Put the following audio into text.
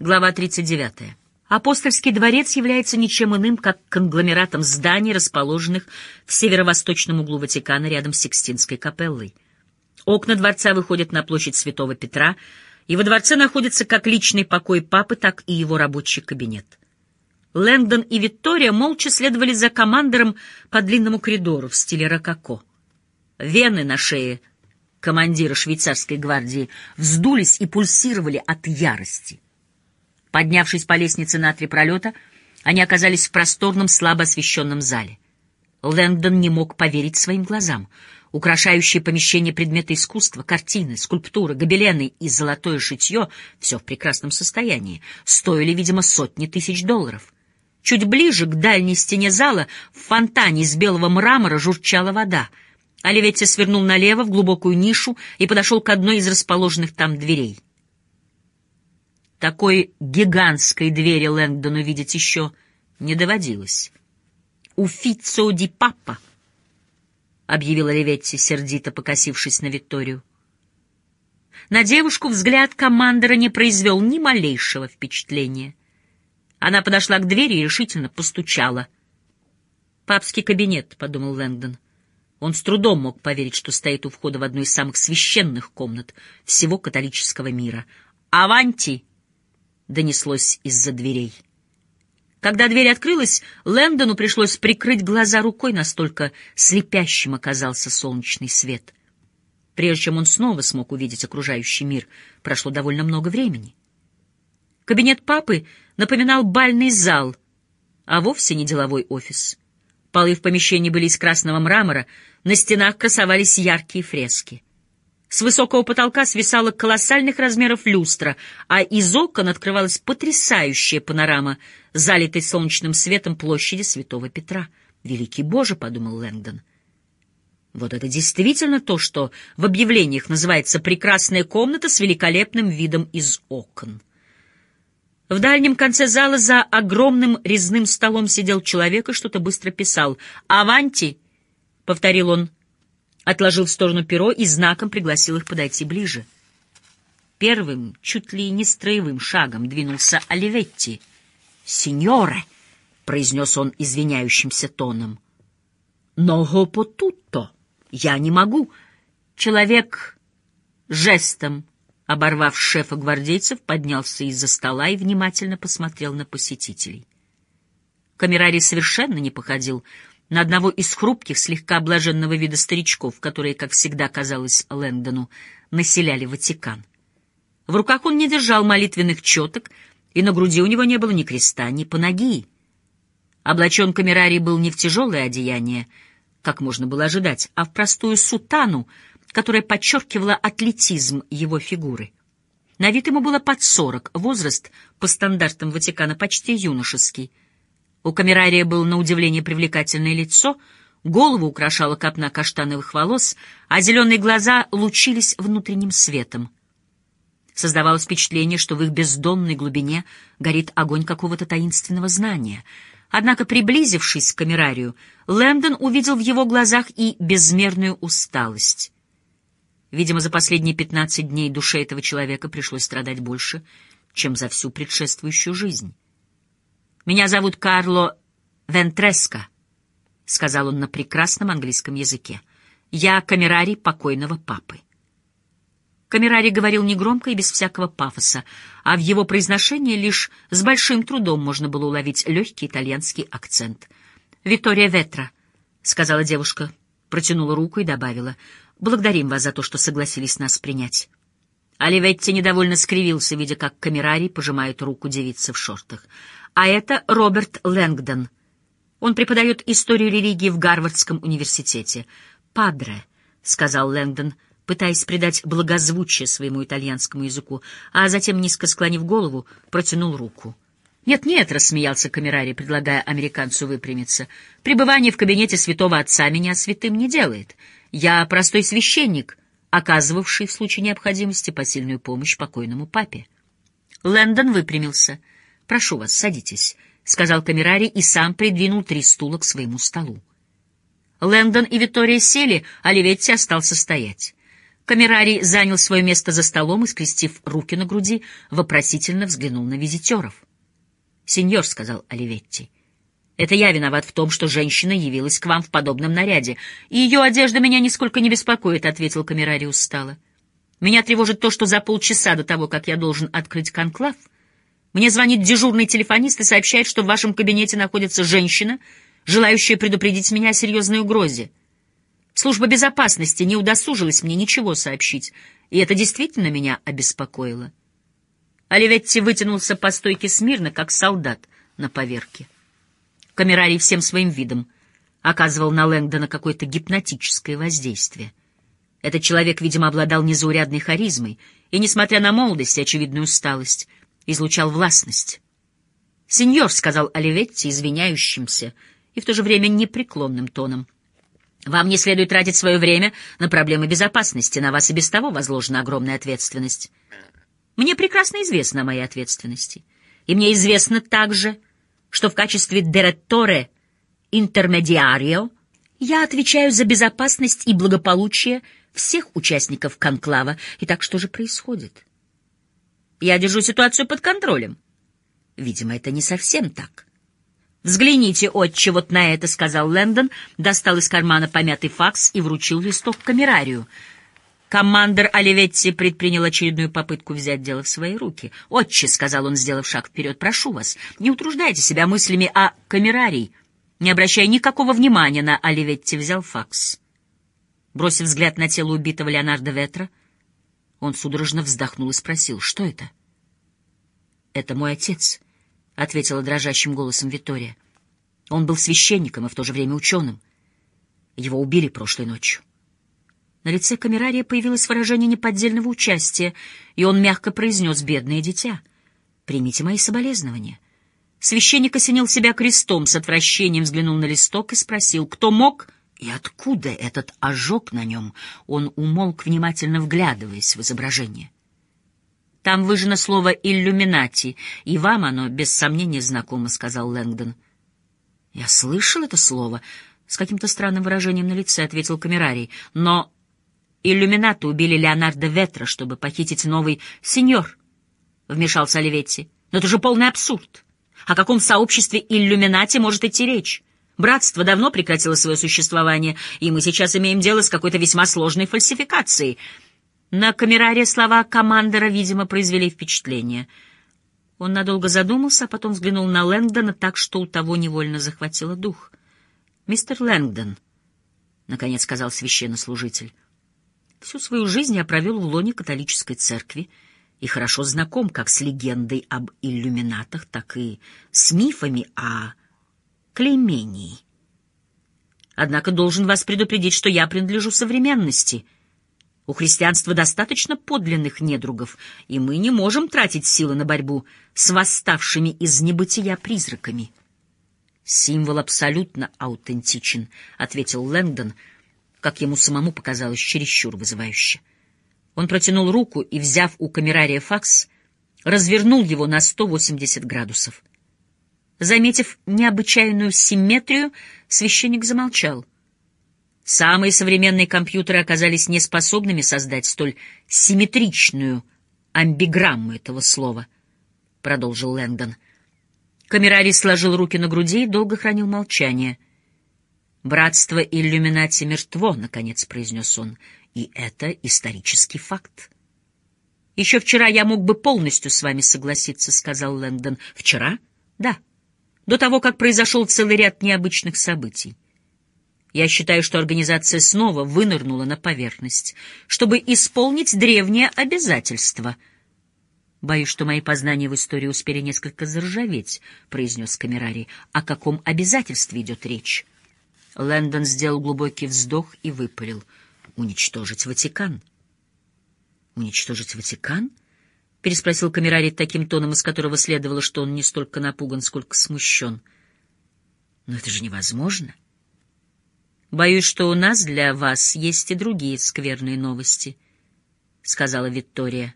Глава 39. Апостольский дворец является ничем иным, как конгломератом зданий, расположенных в северо-восточном углу Ватикана рядом с Сикстинской капеллой. Окна дворца выходят на площадь Святого Петра, и во дворце находится как личный покой папы, так и его рабочий кабинет. Лэнгдон и Виктория молча следовали за командором по длинному коридору в стиле рококо. Вены на шее командира швейцарской гвардии вздулись и пульсировали от ярости. Поднявшись по лестнице на три пролета, они оказались в просторном, слабо освещенном зале. Лэндон не мог поверить своим глазам. Украшающие помещение предметы искусства, картины, скульптуры, гобелены и золотое шитье — все в прекрасном состоянии — стоили, видимо, сотни тысяч долларов. Чуть ближе, к дальней стене зала, в фонтане из белого мрамора журчала вода. Оливетти свернул налево в глубокую нишу и подошел к одной из расположенных там дверей. Такой гигантской двери Лэнгдону видеть еще не доводилось. «Уфицо ди папа», — объявила Реветти, сердито покосившись на Викторию. На девушку взгляд командора не произвел ни малейшего впечатления. Она подошла к двери и решительно постучала. «Папский кабинет», — подумал Лэнгдон. Он с трудом мог поверить, что стоит у входа в одну из самых священных комнат всего католического мира. «Аванти!» Донеслось из-за дверей. Когда дверь открылась, Лэндону пришлось прикрыть глаза рукой, настолько слепящим оказался солнечный свет. Прежде чем он снова смог увидеть окружающий мир, прошло довольно много времени. Кабинет папы напоминал бальный зал, а вовсе не деловой офис. Полы в помещении были из красного мрамора, на стенах красовались яркие фрески. С высокого потолка свисала колоссальных размеров люстра, а из окон открывалась потрясающая панорама, залитой солнечным светом площади Святого Петра. «Великий Боже!» — подумал Лэнгдон. Вот это действительно то, что в объявлениях называется «прекрасная комната с великолепным видом из окон». В дальнем конце зала за огромным резным столом сидел человек и что-то быстро писал. «Аванти!» — повторил он отложил в сторону перо и знаком пригласил их подойти ближе. Первым, чуть ли не строевым шагом двинулся Оливетти. «Синьоре!» — произнес он извиняющимся тоном. «Но гопотутто! Я не могу!» Человек жестом, оборвав шефа гвардейцев, поднялся из-за стола и внимательно посмотрел на посетителей. Камерарий совершенно не походил на одного из хрупких, слегка облаженного вида старичков, которые, как всегда казалось Лэндону, населяли Ватикан. В руках он не держал молитвенных четок, и на груди у него не было ни креста, ни панагии. Облачен камерарий был не в тяжелое одеяние, как можно было ожидать, а в простую сутану, которая подчеркивала атлетизм его фигуры. На вид ему было под сорок, возраст, по стандартам Ватикана, почти юношеский — у камерария было на удивление привлекательное лицо, голову украшала копна каштановых волос, а зеленые глаза лучились внутренним светом. Создавалось впечатление, что в их бездонной глубине горит огонь какого-то таинственного знания. Однако, приблизившись к камерарию, Лэндон увидел в его глазах и безмерную усталость. Видимо, за последние пятнадцать дней душе этого человека пришлось страдать больше, чем за всю предшествующую жизнь. «Меня зовут Карло Вентреско», — сказал он на прекрасном английском языке. «Я камерарий покойного папы». Камерарий говорил негромко и без всякого пафоса, а в его произношении лишь с большим трудом можно было уловить легкий итальянский акцент. «Витория Ветра», — сказала девушка, протянула руку и добавила, «благодарим вас за то, что согласились нас принять». Оливетти недовольно скривился, видя, как камерарий пожимает руку девицы в шортах а это Роберт Лэнгдон. Он преподает историю религии в Гарвардском университете. «Падре», — сказал Лэнгдон, пытаясь придать благозвучие своему итальянскому языку, а затем, низко склонив голову, протянул руку. «Нет-нет», — рассмеялся Камерарий, предлагая американцу выпрямиться, — «пребывание в кабинете святого отца меня святым не делает. Я простой священник, оказывавший в случае необходимости посильную помощь покойному папе». Лэндон выпрямился — «Прошу вас, садитесь», — сказал Камерарий и сам придвинул три стула к своему столу. Лэндон и Витория сели, а Оливетти остался стоять. Камерарий занял свое место за столом и, скрестив руки на груди, вопросительно взглянул на визитеров. «Сеньор», — сказал Оливетти, — «это я виноват в том, что женщина явилась к вам в подобном наряде, и ее одежда меня нисколько не беспокоит», — ответил Камерарий устало. «Меня тревожит то, что за полчаса до того, как я должен открыть конклав, мне звонит дежурный телефонист и сообщает, что в вашем кабинете находится женщина, желающая предупредить меня о серьезной угрозе. Служба безопасности не удосужилась мне ничего сообщить, и это действительно меня обеспокоило. Оливетти вытянулся по стойке смирно, как солдат на поверке. Камерарий всем своим видом оказывал на Лэнгдона какое-то гипнотическое воздействие. Этот человек, видимо, обладал незаурядной харизмой и, несмотря на молодость и очевидную усталость, излучал властность. «Сеньор», — сказал Оливетти извиняющимся и в то же время непреклонным тоном, — вам не следует тратить свое время на проблемы безопасности, на вас и без того возложена огромная ответственность. Мне прекрасно известно о моей ответственности. И мне известно также, что в качестве директоре интермедиарио я отвечаю за безопасность и благополучие всех участников конклава. И так что же происходит? Я держу ситуацию под контролем. Видимо, это не совсем так. «Взгляните, отче, вот на это», — сказал Лэндон, достал из кармана помятый факс и вручил листок камерарию. Командор Оливетти предпринял очередную попытку взять дело в свои руки. «Отче», — сказал он, сделав шаг вперед, — «прошу вас, не утруждайте себя мыслями о камерарии». Не обращая никакого внимания на Оливетти, взял факс. Бросив взгляд на тело убитого Леонардо Ветра, он судорожно вздохнул и спросил, что это? «Это мой отец», — ответила дрожащим голосом Виктория. Он был священником и в то же время ученым. Его убили прошлой ночью. На лице камерария появилось выражение неподдельного участия, и он мягко произнес «бедное дитя». «Примите мои соболезнования». Священник осенил себя крестом, с отвращением взглянул на листок и спросил, кто мог и откуда этот ожог на нем. Он умолк, внимательно вглядываясь в изображение. Там выжжено слово «иллюминати», и вам оно, без сомнения, знакомо, — сказал Лэнгдон. — Я слышал это слово, — с каким-то странным выражением на лице ответил Камерарий. — Но иллюминаты убили Леонардо Ветра, чтобы похитить новый сеньор, — вмешался Оливетти. — Но это же полный абсурд. О каком сообществе иллюминати может идти речь? Братство давно прекратило свое существование, и мы сейчас имеем дело с какой-то весьма сложной фальсификацией — на камераре слова командора, видимо, произвели впечатление. Он надолго задумался, а потом взглянул на Лэнгдона так, что у того невольно захватило дух. «Мистер Лэнгдон», — наконец сказал священнослужитель, — «всю свою жизнь я провел в лоне католической церкви и хорошо знаком как с легендой об иллюминатах, так и с мифами о клеймении. Однако должен вас предупредить, что я принадлежу современности — у христианства достаточно подлинных недругов, и мы не можем тратить силы на борьбу с восставшими из небытия призраками. «Символ абсолютно аутентичен», — ответил Лэнгдон, как ему самому показалось чересчур вызывающе. Он протянул руку и, взяв у камерария факс, развернул его на 180 градусов. Заметив необычайную симметрию, священник замолчал. Самые современные компьютеры оказались неспособными создать столь симметричную амбиграмму этого слова, — продолжил Лэнгдон. Камерарий сложил руки на груди и долго хранил молчание. «Братство иллюминати мертво», — наконец произнес он, — «и это исторический факт». «Еще вчера я мог бы полностью с вами согласиться», — сказал Лэнгдон. «Вчера?» «Да. До того, как произошел целый ряд необычных событий. Я считаю, что организация снова вынырнула на поверхность, чтобы исполнить древнее обязательство. «Боюсь, что мои познания в истории успели несколько заржаветь», — произнес Камерарий. «О каком обязательстве идет речь?» Лэндон сделал глубокий вздох и выпалил. «Уничтожить Ватикан». «Уничтожить Ватикан?» — переспросил Камерарий таким тоном, из которого следовало, что он не столько напуган, сколько смущен. «Но это же невозможно!» Боюсь, что у нас для вас есть и другие скверные новости, — сказала Виктория.